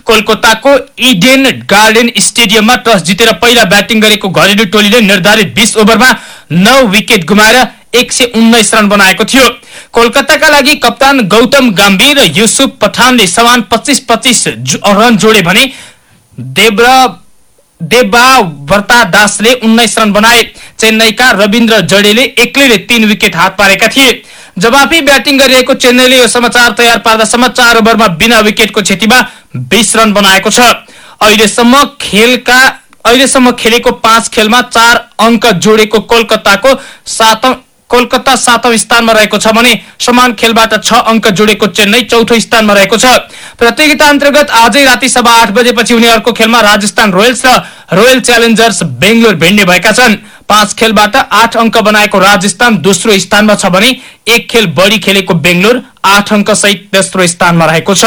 कोलकाताको इडेन गार्डन स्टेडियममा टस जितेर पहिला ब्याटिङ गरेको घरेलु टोलीले निर्धारित बीस ओभरमा नौ विकेट गुमाएर एक सय उन्नाइस रन बनाएको थियो। कोलकाताका लागि कप्तान गौतम गम्भीर र युसुफ पठानले समान पच्चिस पच्चिस रन जोडे भने देब्र देब्बा वर्ता दासले उन्नाइस रन बनाए। चेन्नईका रविन्द्र जडेले एक्लैले तीन विकेट हात पारेका थिए। जवाफी ब्याटिङ गरिरहेको चेन्नईले यो समाचार तयार पार्दासम्म चार ओभरमा बिना विकेटको क्षतिमा बीस रन बनाएको छ। अहिलेसम्म खेलका अहिलेसम्म खेलेको पाँच खेलमा चार अङ्क जोडेको कोलकाताको सातौं कोलकाता सातौं स्थानमा रहेको छ भने समान खेलबाट छ अङ्क जोडेको चेन्नई चौथो स्थानमा रहेको छ। प्रतियोगिता अन्तर्गत आजै राति सभा आठ बजेपछि उनीहरूको खेलमा राजस्थान रोयल्स र रोयल च्यालेन्जर्स बेङ्गलोर भिड्ने भएका छन्। पाँच खेलबाट आठ अङ्क बनाएको राजस्थान दोस्रो स्थानमा छ भने एक खेल बढी खेलेको बेङ्गलोर आठ अङ्क सहित तेस्रो स्थानमा रहेको छ।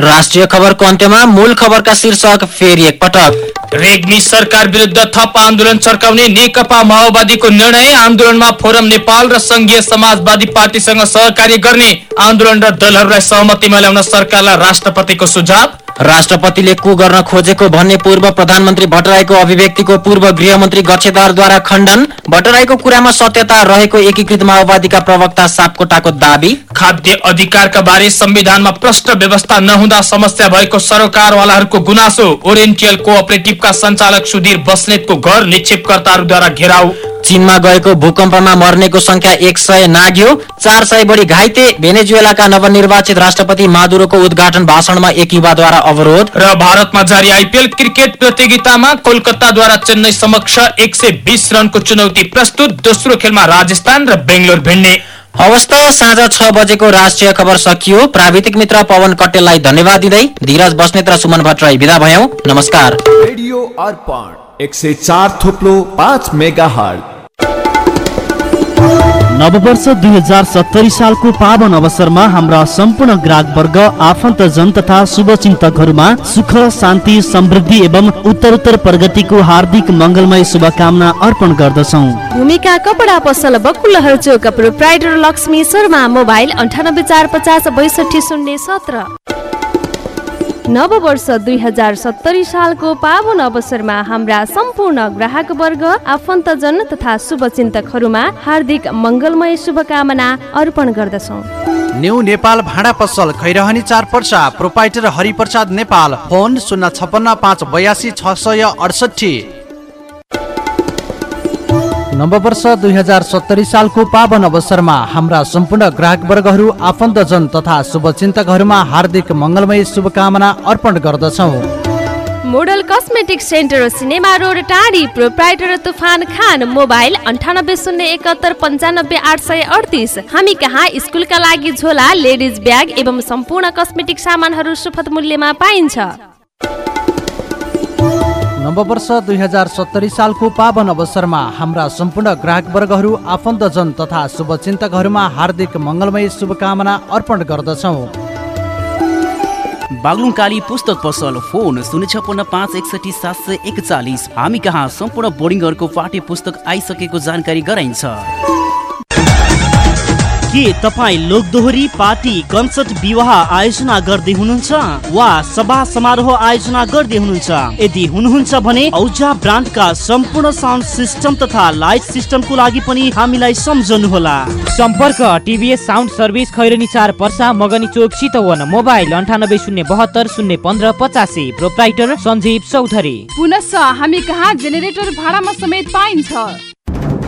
राष्ट्रिय खबरको अन्त्यमा मूल खबरका शीर्षक फेरि एकपटक। रेग्मी सरकार विरुद्ध थप आन्दोलन छर्काउने नेकपा माओवादीको निर्णय आन्दोलनमा फोरम नेपाल र संघीय समाजवादी पार्टीसँग सहकार्य गर्ने आन्दोलन र दलहरूलाई सहमतिमा ल्याउन सरकारलाई राष्ट्रपतिको सुझाव। राष्ट्रपतिले को गर्न खोजेको भन्ने पूर्व प्रधानमन्त्री भट्टराईको अभिव्यक्तिको पूर्व गृहमन्त्री गच्छेदारद्वारा खण्डन भट्टराईको कुरामा सत्यता रहेको एकीकृत माओवादीका प्रवक्ता सापकोटाको दावी। खाद्य अधिकारका बारे संविधानमा प्रष्ट व्यवस्था नहुँदा समस्या भएको सरकारवालाहरूको गुनासो ओरिएन्टियल कोअपरेटिभका सञ्चालक सुधीर बस्नेतको घर निक्षेपकर्ताहरूद्वारा घेराउ। चीनमा गएको भूकम्पमा मर्नेको संख्या एक सय नाग्यो। चार सय बढी घाइते भेनेजुएलाका नवनिर्वाचित राष्ट्रपति मादुरोको उद्घाटन भाषणमा एक युवाद्वारा अवरोध। र भारतमा जारी आइपिएल क्रिकेट प्रतियोगितामा कोलकाताद्वारा चेन्नई समक्ष एक रनको चुनौती प्रस्तुत। दोस्रो खेलमा राजस्थान र बेङ्गलोर भिड्ने। अवस्था साँझ छ बजेको राष्ट्रिय खबर सकियो। प्राविधिक मित्र पवन कटेललाई धन्यवाद दिँदै धीरज बस्नेत र सुमन भट्टराई विदा भयौ। नमस्कार। रेडियो अर्पण एक सय चार थोप्लो पाँच मेगा हट नववर्ष दुई हजार सत्तरी सालको पावन अवसरमा हाम्रा सम्पूर्ण ग्राहक वर्ग आफन्तजन तथा शुभचिन्तकहरूमा सुख शान्ति समृद्धि एवं उत्तरोत्तर प्रगतिको हार्दिक मङ्गलमय शुभकामना अर्पण गर्दछौ। भूमिका कपडा पसल बकुलहर चोक प्रोप्राइटर लक्ष्मी शर्मा मोबाइल अन्ठानब्बे चार पचास बैसठी शून्य सत्र। नव वर्ष दुई हजार सत्तरी सालको पावन अवसरमा हाम्रा सम्पूर्ण ग्राहक वर्ग आफन्तजन तथा शुभचिन्तकहरूमा हार्दिक मङ्गलमय शुभकामना अर्पण गर्दछौँ। न्यू नेपाल भाँडा पसल खैरहनी चार पर्सा प्रोपाइटर हरिप्रसाद नेपाल फोन शून्य छपन्न पाँच बयासी छ सय अडसठी नववर्ष दुई हजार सत्तरी सालको पावन अवसरमा हाम्रा सम्पूर्ण ग्राहक वर्गहरू आफन्तजन तथा शुभचिन्तकहरूमा हार्दिक मङ्गलमय शुभकामना अर्पण गर्दछौ। Model Cosmetic Centre Cinema Road Tadhi proprietor Toofan Khan mobile अन्ठानब्बे शून्य एकहत्तर पन्चानब्बे आठ सय अडतिस। हामी कहाँ? स्कुलका लागि झोला लेडिज ब्याग एवं सम्पूर्ण कस्मेटिक सामानहरू सुपथ मूल्यमा पाइन्छ। नववर्ष दुई हजार सत्तरी सालको पावन अवसरमा हाम्रा सम्पूर्ण ग्राहक वर्गहरू आफन्तजन तथा शुभचिन्तकहरूमा हार्दिक मङ्गलमय शुभकामना अर्पण गर्दछौ। बागलुङकाली पुस्तक पसल फोन शून्य छपन्न पाँच एकसठी सात सय एकचालिस। हामी कहाँ सम्पूर्ण बोर्डिङहरूको पाठ्य पुस्तक आइसकेको जानकारी गराइन्छ। के तपाईँ लोकदोहोरी पार्टी कन्सर्ट विवाह आयोजना गर्दै हुनुहुन्छ वा सभा समारोह आयोजना गर्दै हुनुहुन्छ? यदि हुनुहुन्छ भने औजा ब्रान्डका सम्पूर्ण साउन्ड सिस्टम तथा लाइट सिस्टमको लागि पनि हामीलाई सम्झनुहोला। सम्पर्क टिभीएस साउन्ड सर्भिस खैरनी चार पर्सा मगनी चोक चितवन मोबाइल अन्ठानब्बे शून्य बहत्तर शून्य पन्ध्र पचासी प्रोप्राइटर सञ्जीव चौधरी। पुनश हामी कहाँ जेनेरेटर भाडामा समेत पाइन्छ?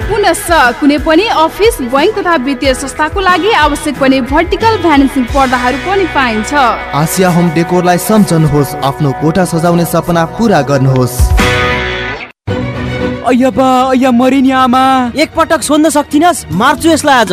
कुनै पनि अफिस बैङ्क तथा वित्तीय संस्थाको लागि आवश्यक पर्ने भर्टिकल भ्यानिसिङ पर्दाहरू पनि पाइन्छ। आसिया होम डेकोरलाई सम्झनुहोस् आफ्नो कोठा सजाउने सपना पुरा गर्नुहोस्। बा एक पटक सोध्न सक्थिन मार्छु यसलाई आज।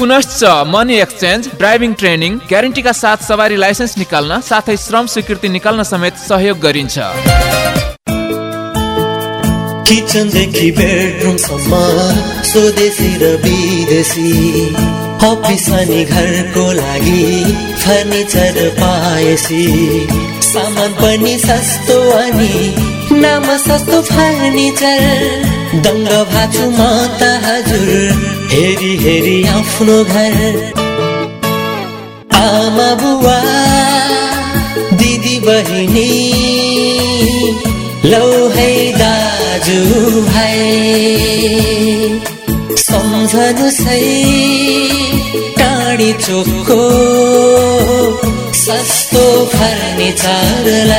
पुनश्च मनी एक्सचेन्ज ड्राइभिङ ट्रेनिङ ग्यारेन्टीका साथ सवारी लाइसेन्स निकाल्न साथै श्रम स्वीकृति निकाल्न समेत सहयोग गरिन्छ। किचनदेखि बेडरुमसम्म स्वदेशी र विदेशी। अफिस अनि घरको लागि फर्निचर पाएसी। सामान पनि सस्तो अनि नाम सस्तो फर्निचर दङ्ग भाछु म त हजुर। हेरी हेरी आफ्नो घर। आमा बुवा दिदी बहिनी लौ है दाजु भाइ। सम्झनु सही टाढी चोकको सस्तो फर्निचरलाई।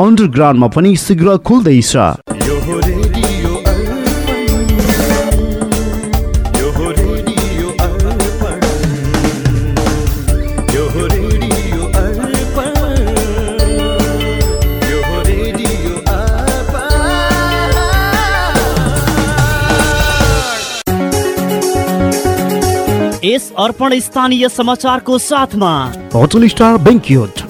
अन्डरग्राउन्डमा पनि शीघ्र खुल्दैछ। यस अर्पण स्थानीय समाचारको साथमा। Hotel Star Banquet.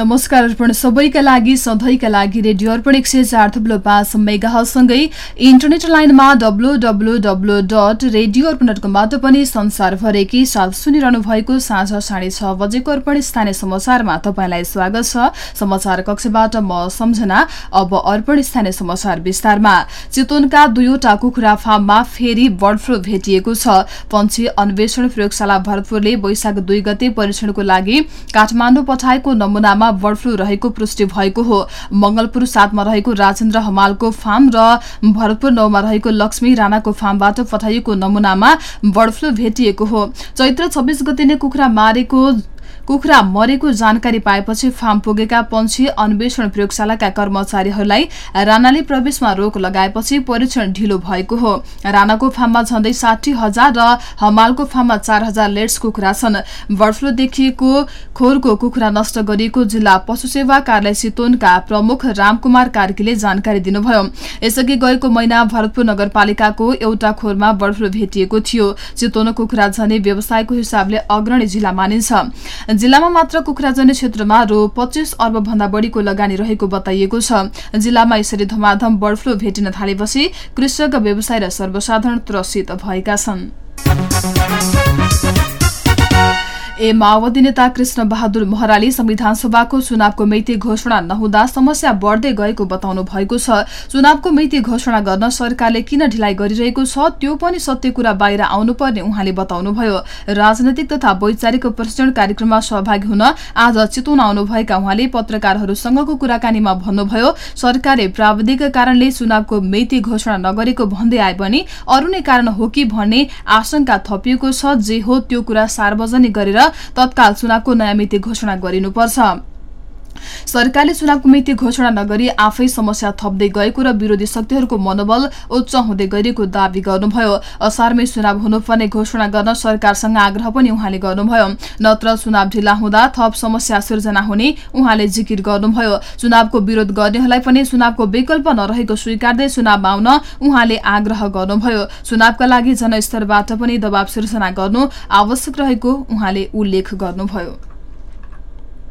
नमस्कार अर्पण। सबैका लागि सधैँका लागि रेडियो अर्पण एक सय चार थुप्लो पाँच मेगासँगै इन्टरनेट लाइनमा W W W dot radio Arpan dot पनि संसारभरेकै साथ सुनिरहनु भएको साँझ साढे छ बजेको अर्पण स्थानीय समाचारमा तपाईँलाई स्वागत छ। समाचार कक्षबाट म सम्झना अब अर्पण स्थानीय समाचार विस्तारमा। चितवनका दुईवटा कुखुरा फार्ममा फेरि बर्ड फ्लू भेटिएको छ। पन्छी अन्वेषण प्रयोगशाला भरतपुरले वैशाख दुई गते परीक्षणको लागि काठमाडौँ पठाएको नमुना जिल्लामा बर्ड फ्लू रहेको पुष्टि भएको हो। मंगलपुर सातमा रहेको राजेन्द्र हमालको फार्म र भरतपुर नौमा रहेको लक्ष्मी राणाको फार्मबाट पठाइएको नमुनामा बर्ड फ्लू भेटिएको हो। चैत्र छब्बीस गते नै कुखुरा मारेको कुखुरा मरेको जानकारी पाएपछि फार्म पुगेका पन्छी अन्वेषण प्रयोगशालाका कर्मचारीहरूलाई राणाले प्रवेशमा रोक लगाएपछि परीक्षण ढिलो भएको हो। राणाको फार्ममा झण्डै साठी हजार र हमालको फार्ममा चार हजार लेट्स कुखुरा छन्। बर्ड फ्लू देखिएको खोरको कुखुरा नष्ट गरिएको जिल्ला पशु सेवा कार्यालय चितवनका प्रमुख रामकुमार कार्कीले जानकारी दिनुभयो। यसअघि गएको महिना भरतपुर नगरपालिकाको एउटा खोरमा बर्ड फ्लू भेटिएको थियो। चितवन कुखुरा झने व्यवसायको हिसाबले अग्रणी जिल्ला मानिन्छ। जिल्लामा मात्र कुखुराजन्य क्षेत्रमा रू पच्चिस अर्ब भन्दा बढ़ीको लगानी रहेको बताइएको छ। जिल्लामा यसरी धमाधम बर्ड फ्लू भेटिन थालेपछि कृषक व्यवसाय र सर्वसाधारण त्रसित भएका छन्। ए माओवादी नेता कृष्ण बहादुर महराले संविधान सभाको चुनावको मिति घोषणा नहुँदा समस्या बढ्दै गएको बताउनु भएको छ। चुनावको मिति घोषणा गर्न सरकारले किन ढिलाइ गरिरहेको छ त्यो पनि सत्य कुरा बाहिर आउनुपर्ने उहाँले बताउनुभयो। राजनैतिक तथा वैचारिक प्रशिक्षण कार्यक्रममा सहभागी हुन आज चितवन आउनुभएका उहाँले पत्रकारहरूसँगको कुराकानीमा भन्नुभयो सरकारले प्राविधिक कारणले चुनावको मिति घोषणा नगरेको भन्दै आए पनि अरू नै कारण हो कि भन्ने आशंका थपिएको छ। जे हो त्यो कुरा सार्वजनिक गरेर तत्काल चुनावको नयाँ मिति घोषणा गरिनुपर्छ। सरकारले चुनावको मिति घोषणा नगरी आफै समस्या थप्दै गएको र विरोधी शक्तिहरूको मनोबल उच्च हुँदै गएको दावी गर्नुभयो। असारमै चुनाव हुनुपर्ने घोषणा गर्न सरकारसँग आग्रह पनि उहाँले गर्नुभयो। नत्र चुनाव ढिला हुँदा थप समस्या सिर्जना हुने उहाँले जिकिर गर्नुभयो। चुनावको विरोध गर्नेहरूलाई पनि चुनावको विकल्प नरहेको स्वीकार्दै चुनावमा आउन उहाँले आग्रह गर्नुभयो। चुनावका लागि जनस्तरबाट पनि दबाव सिर्जना गर्नु आवश्यक रहेको उहाँले उल्लेख गर्नुभयो।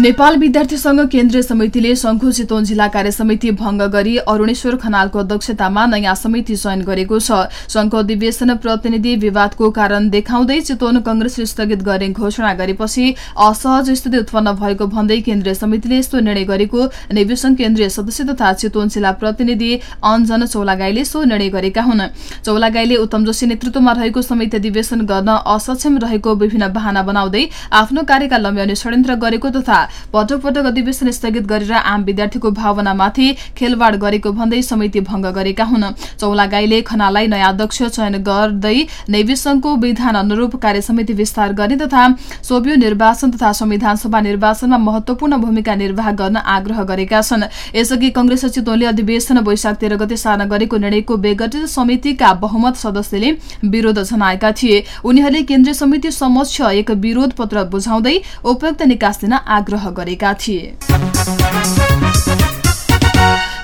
नेपाल विद्यार्थी संघ केन्द्रीय समितिले शंखु चितवन जिल्ला कार्य समिति भंग गरी अरूणेश्वर खनालको अध्यक्षतामा नयाँ समिति चयन गरेको छ। संघको अधिवेशन प्रतिनिधि विवादको कारण देखाउँदै चितवन कंग्रेसले स्थगित गर्ने घोषणा गरेपछि असहज स्थिति उत्पन्न भएको भन्दै केन्द्रीय समितिले यस्तो निर्णय गरेको नेविसंघ केन्द्रीय सदस्य तथा चितवन जिल्ला प्रतिनिधि अञ्जन चौलागाईले सो निर्णय गरेका हुन्। चौलागाईले उत्तम जोशी नेतृत्वमा रहेको समिति अधिवेशन गर्न असक्षम रहेको विभिन्न बहाना बनाउँदै आफ्नो कार्यकाल लम्ब्याउने षड्यन्त्र गरेको तथा पटक पटक अधिवेशन स्थगित गरेर आम विद्यार्थीको भावनामाथि खेलवाड गरेको भन्दै समिति भंग गरेका हुन्। चौलागाईले खनालाई नयाँ अध्यक्ष चयन गर्दै नेविसंघको विधान अनुरूप कार्य समिति विस्तार गर्ने तथा सोभियो निर्वाचन तथा संविधान सभा निर्वाचनमा महत्वपूर्ण भूमिका निर्वाह गर्न आग्रह गरेका छन्। यसअघि कंग्रेस चितवनले अधिवेशन वैशाख तेह्र गते सार्न गरेको निर्णयको बेगठित समितिका बहुमत सदस्यले विरोध जनाएका थिए। उनीहरूले केन्द्रीय समिति समक्ष एक विरोध पत्र बुझाउँदै उपयुक्त निकास दिन आग्रह गरेका थिए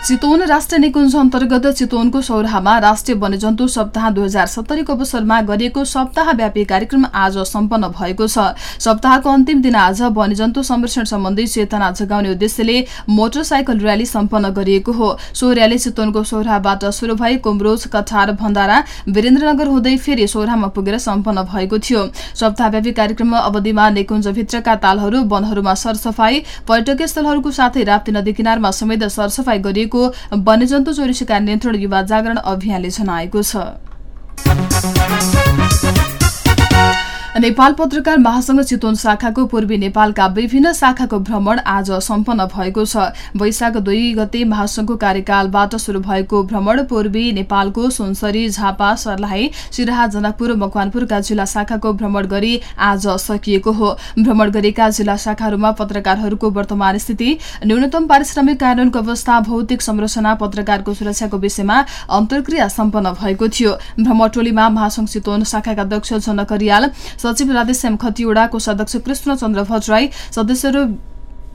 चितवन राष्ट्रिय निकुञ्ज अन्तर्गत चितवनको सौराहामा राष्ट्रिय वन्यजन्तु सप्ताह दुई हजार सत्तरीको अवसरमा गरिएको सप्ताहव्यापी कार्यक्रम आज सम्पन्न भएको छ। सप्ताहको अन्तिम दिन आज वन्यजन्तु संरक्षण सम्बन्धी चेतना जगाउने उद्देश्यले मोटरसाइकल र्याली सम्पन्न गरिएको हो। सो र्याली चितवनको सौराहाबाट शुरू भई कुमरोज कठार भण्डारा वीरेन्द्रनगर हुँदै फेरि सौराहामा पुगेर सम्पन्न भएको थियो। सप्ताहव्यापी कार्यक्रम अवधिमा निकुञ्जभित्रका तालहरू वनहरूमा सरसफाई पर्यटकीय स्थलहरूको साथै राप्ती नदी किनारमा समेत सरसफाई गरिएको वन्यजन्तु चोरी शिकार नियन्त्रण युवा जागरण अभियानले जनाएको छ। नेपाल पत्रकार महासंघ चितवन शाखाको पूर्वी नेपालका विभिन्न शाखाको भ्रमण आज सम्पन्न भएको छ। वैशाख दुई गते महासंघको कार्यकालबाट शुरू भएको भ्रमण पूर्वी नेपालको सुनसरी झापा सर्लाही सिराहा जनकपुर मकवानपुरका जिल्ला शाखाको भ्रमण गरी आज सकिएको हो। भ्रमण गरेका जिल्ला शाखाहरूमा पत्रकारहरूको वर्तमान स्थिति न्यूनतम पारिश्रमिक कानूनको अवस्था भौतिक संरचना पत्रकारको सुरक्षाको विषयमा अन्तर्क्रिया सम्पन्न भएको थियो। भ्रमण टोलीमा महासंघ चितवन शाखाका अध्यक्ष जनक सचिव राधेश्याम खतिवड़ा कोषाध्यक्ष कृष्णचन्द्र भट्टराई सदस्यहरू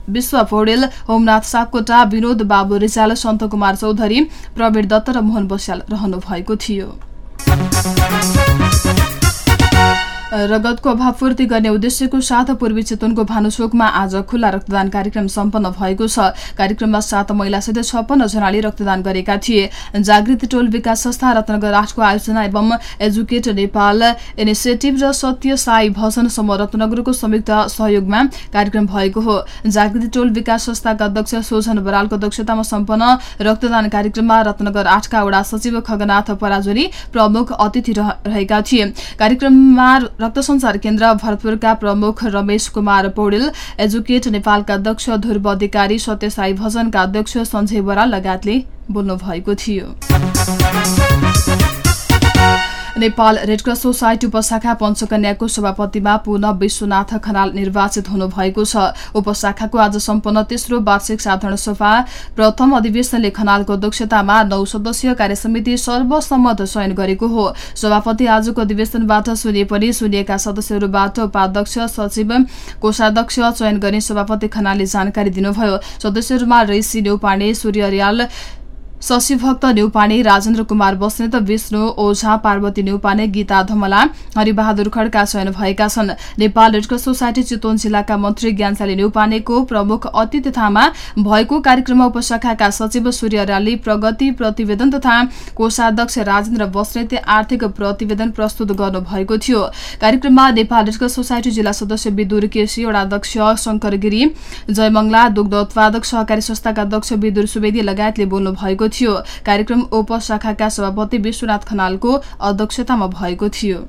विश्व पौडेल होमनाथ सापकोटा विनोद बाबु रिजाल सन्त कुमार चौधरी प्रवीण दत्त र मोहन बस्याल रहनु भएको थियो। रगतको अभाव पूर्ति गर्ने उद्देश्यको साथ पूर्वी चितवनको भानुचोकमा आज खुल्ला रक्तदान कार्यक्रम सम्पन्न भएको छ। कार्यक्रममा सात महिलासहित छप्पन्न जनाले रक्तदान गरेका थिए। जागृति टोल विकास संस्था रत्नगर आठको आयोजना एवं एजुकेट नेपाल इनिसिएटिभ र सत्य साई भजन समूह रत्नगरको संयुक्त सहयोगमा कार्यक्रम भएको हो। जागृति टोल विकास संस्थाका अध्यक्ष सोझन बरालको अध्यक्षतामा सम्पन्न रक्तदान कार्यक्रममा रत्नगर आठका वडा सचिव खगनाथ पराजुली प्रमुख अतिथि रहेका थिए। कार्यक्रममा रक्त संचार केन्द्र भरतपुरका प्रमुख रमेश कुमार पौडेल एजुकेट नेपालका अध्यक्ष ध्रुव अधिकारी सत्यसाई भजनका अध्यक्ष सञ्जय बराल लगायतले बोल्नु भएको थियो। नेपाल रेडक्रस सोसाइटी उपशाखा पञ्चकन्याको सभापतिमा पुनः विश्वनाथ खनाल निर्वाचित हुनुभएको छ। उपशाखाको आज सम्पन्न तेस्रो वार्षिक साधारण सभा। प्रथम अधिवेशनले खनालको अध्यक्षतामा नौ सदस्यीय कार्यसमिति सर्वसम्मत चयन गरेको हो। सभापति आजको अधिवेशनबाट सुनिए पनि सुनिएका सदस्यहरूबाट उपाध्यक्ष सचिव कोषाध्यक्ष चयन गर्ने सभापति खनालले जानकारी दिनुभयो। सदस्यहरूमा रेसी न्यौपाने सूर्य रियाल शशिभक्त न्यौपाने राजेन्द्र कुमार बस्नेत विष्णु ओझा पार्वती न्यौपाने गीता धमला हरिबहादुर खड्का चयन भएका छन्। नेपाल रेडक्रस सोसाइटी चितवन जिल्लाका मन्त्री ज्ञानशाली न्यौपानेको प्रमुख अतिथितामा भएको कार्यक्रममा उपशाखाका सचिव सूर्य राली प्रगति प्रतिवेदन तथा कोषाध्यक्ष राजेन्द्र बस्नेतले आर्थिक प्रतिवेदन प्रस्तुत गर्नुभएको थियो। कार्यक्रममा नेपाल रेडक्रस सोसाइटी जिल्ला सदस्य विदुर केसी वडाध्यक्ष शंकर गिरी जयमंगला दुग्ध उत्पादक सहकारी संस्थाका अध्यक्ष विदुर सुवेदी लगायतले बोल्नु भएको थियो। कार्यक्रम उपशाखाका सभापति विश्वनाथ खनालको अध्यक्षतामा भएको थियो।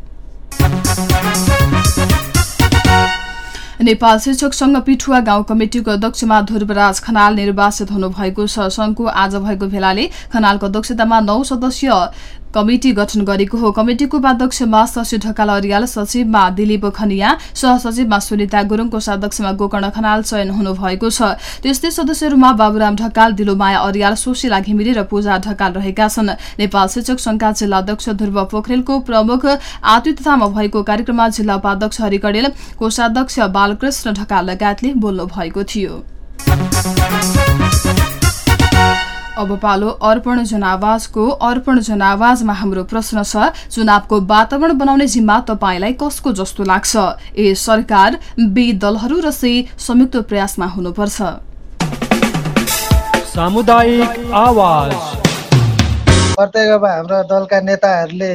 नेपाल शिक्षक संघ पिठुवा गाउँ कमिटिको अध्यक्षमा ध्रुवराज खनाल निर्वाचित हुनुभएको छ। संघको आज भएको भेलाले खनालको अध्यक्षतामा नौ सदस्यीय कमिटी गठन गरेको हो। कमिटिको उपाध्यक्षमा शशि ढकाल अरियाल सचिवमा दिलीप खनिया सहसचिवमा सुनिता गुरूङ कोषाध्यक्षमा गोकर्ण खनाल चयन हुनुभएको छ। त्यस्तै सदस्यहरूमा बाबुराम ढकाल दिलोमाया अरियाल सुशीला घिमिरे र पूजा ढकाल रहेका छन्। नेपाल शिक्षक संघका जिल्ला अध्यक्ष ध्रुव पोखरेलको प्रमुख आतिथ्यतामा भएको कार्यक्रममा जिल्ला उपाध्यक्ष हरि कडेल कोषाध्यक्ष बालकृष्ण ढकाल लगायतले बोल्नु भएको थियो। अब पालो अर्पण जनावाजको अर्पण जनावाजमा हाम्रो प्रश्न छ चुनावको वातावरण बनाउने जिम्मा तपाईँलाई कसको जस्तो लाग्छ? ए सरकार बी दलहरू र सी संयुक्त प्रयासमा हुनुपर्छ। सामुदायिक आवाज। प्रत्येक अब हाम्रो दलका नेताहरूले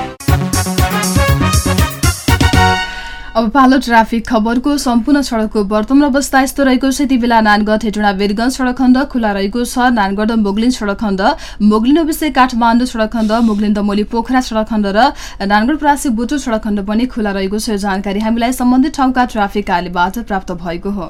अब पालो ट्राफिक खबरको सम्पूर्ण सड़कको वर्तमान अवस्था यस्तो रहेको छ। यति बेला नानगढ हेटुँडा वीरगंज सड़क खण्ड खुला रहेको छ। नानगढ मोगलिन सड़क खण्ड मोगलिन ओबिसे काठमाडौँ सड़क खण्ड मोगलिन दमोली पोखरा सड़क खण्ड र नानगढ प्रासी बुटो सड़क खण्ड पनि खुला रहेको छ। जानकारी हामीलाई सम्बन्धित ठाउँका ट्राफिक कार्यबाट प्राप्त भएको हो।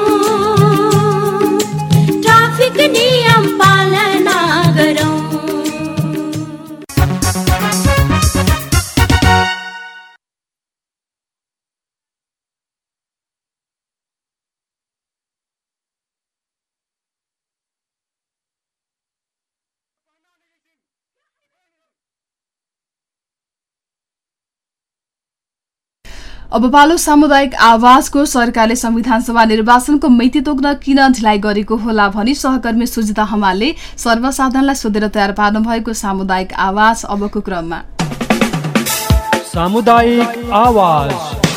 अब पालो सामुदायिक आवाजको सरकारले संविधान सभा निर्वाचनको मिति तोक्न किन ढिलाइ गरेको होला भनी सहकर्मी सुजिता हमालले सर्वसाधारणलाई सोधेर तयार पार्नु भएको सामुदायिक आवाज अबको क्रममा। सामुदायिक आवाज।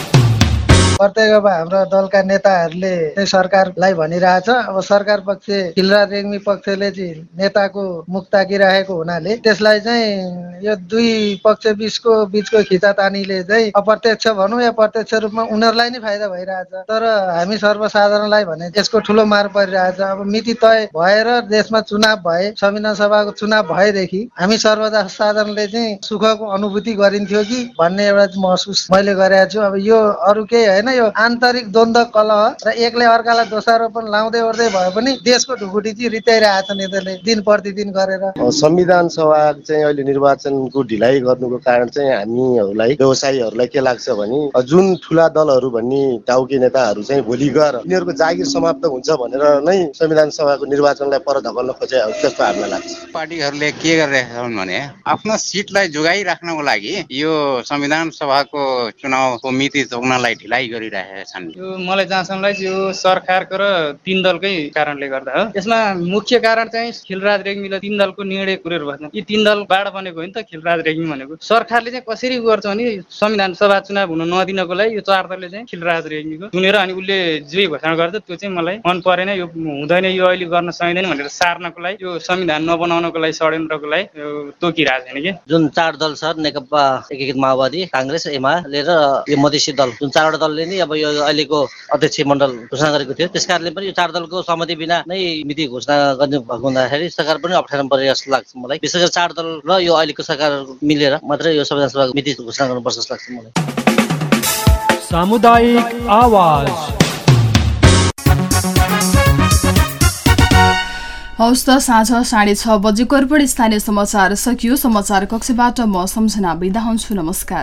प्रत्येक अब हाम्रो दलका नेताहरूले सरकारलाई भनिरहेछ। अब सरकार पक्ष खिलराज रेग्मी पक्षले चाहिँ नेताको मुख ताकिरहेको हुनाले त्यसलाई चाहिँ यो दुई पक्ष बिचको बिचको खिचातानीले चाहिँ अप्रत्यक्ष भनौँ या प्रत्यक्ष रूपमा उनीहरूलाई नै फाइदा भइरहेछ। तर हामी सर्वसाधारणलाई भने यसको ठुलो मार परिरहेछ। अब मिति तय भएर देशमा चुनाव भए संविधान सभाको चुनाव भएदेखि हामी सर्वसाधारणले चाहिँ सुखको अनुभूति गरिन्थ्यो कि भन्ने एउटा महसुस मैले गरेको छु। अब यो अरू केही होइन। यो आन्तरिक द्वन्द कलह र एकले अर्कालाई दोषारोपण लाउँदै ओर्दै भए पनि देशको ढुकुटी चाहिँ रित्याइरहेको छ नेताले दिन प्रतिदिन गरेर। संविधान सभा चाहिँ अहिले निर्वाचनको ढिलाइ गर्नुको कारण चाहिँ हामीहरूलाई व्यवसायीहरूलाई के लाग्छ भने जुन ठुला दलहरू भन्ने टाउके नेताहरू चाहिँ भोलि गएर यिनीहरूको जागिर समाप्त हुन्छ भनेर नै संविधान सभाको निर्वाचनलाई पर धकल्न खोजे हो त्यस्तो हामीलाई लाग्छ। पार्टीहरूले के गरिरहेका छन् भने आफ्नो सिटलाई जोगाइराख्नको लागि यो संविधान सभाको चुनावको मिति तोक्नलाई ढिलाइ गरिरहेका छन्। यो मलाई जहाँसम्म लाग्छ यो सरकारको र तीन दलकै कारणले गर्दा हो। यसमा मुख्य कारण चाहिँ खिलराज रेग्मीले तीन दलको निर्णय कुरेर भएन यी तीन दलबाट बनेको हो नि त खिलराज रेग्मी भनेको। सरकारले चाहिँ कसरी गर्छ भने संविधान सभा चुनाव हुन नदिनको लागि यो चार दलले चाहिँ खिलराज रेग्मीको चुनेर अनि उसले जे घोषणा गर्छ त्यो चाहिँ मलाई मन परेन यो हुँदैन यो अहिले गर्न सकिँदैन भनेर सार्नको लागि यो संविधान नबनाउनको लागि षड्यन्त्रको लागि तोकिरहेको छैन कि? जुन चार दल छ नेकपा एकीकृत माओवादी काङ्ग्रेस एमाले र यो मधेसी दल। जुन चारवटा दलले नै अब यो अहिलेको अध्यक्ष मण्डल घोषणा गरेको थियो। त्यस कारणले पनि यो चार दलको सहमति बिना नै मिति घोषणा गर्ने भएको हुँदाखेरि सरकार पनि अप्ठ्यारो परे जस्तो लाग्छ मलाई। विशेष गरी चार दल र यो अहिलेको सरकार मिलेर मात्रै यो संविधान सभाको मिति घोषणा गर्नुपर्छ जस्तो लाग्छ मलाई। सामुदायिक आवाज। हौस् त साँझ साढे छ बजेको अर्पण स्थानीय समाचार सकियो। समाचार कक्षबाट म सम्झना बिदा हुन्छु। नमस्कार।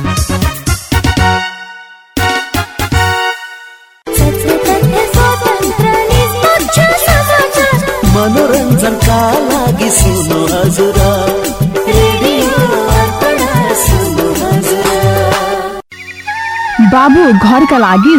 मनोरञ्जनका लागि बाबु घरका लागि